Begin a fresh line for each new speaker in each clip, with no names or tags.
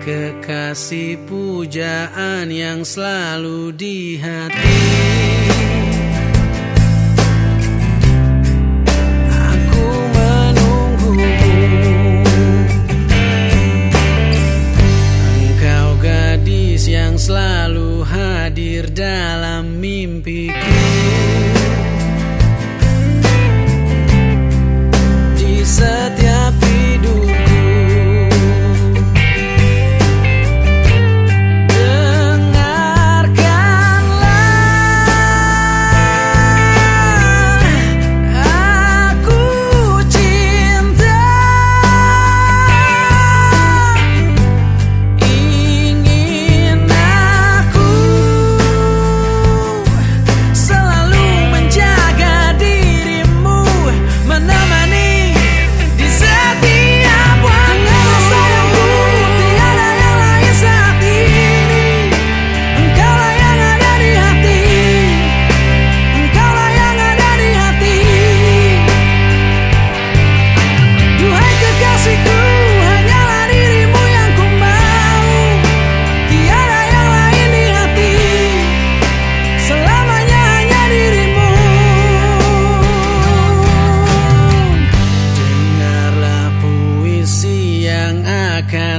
Kekasih pujaan yang selalu di hati.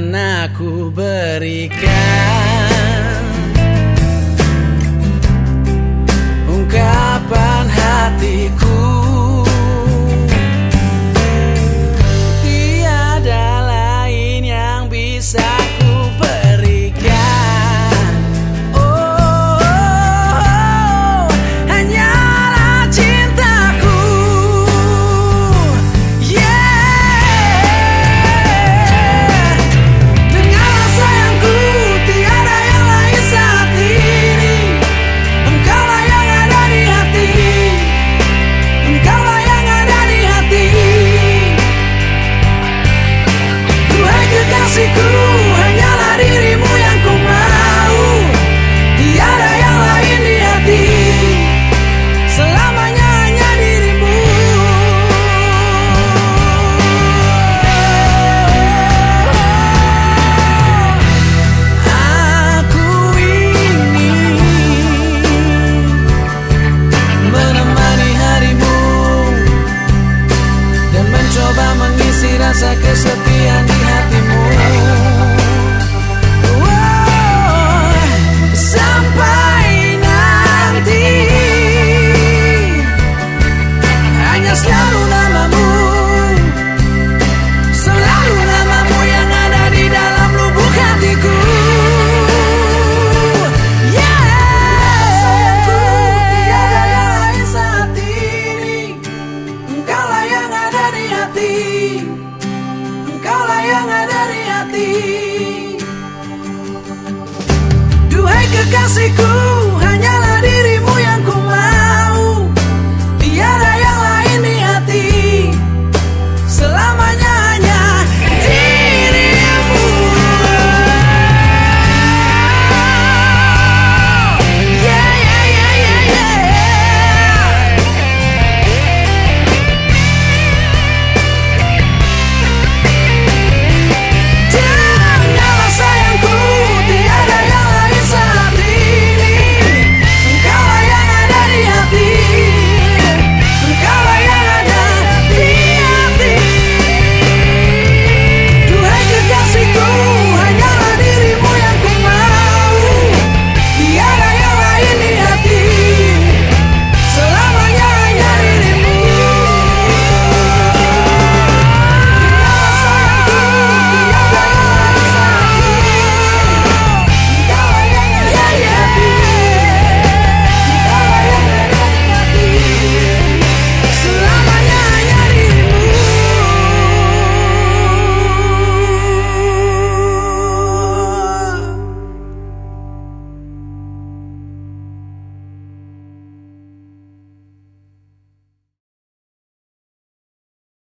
akan aku berikan Duhai kekasihku.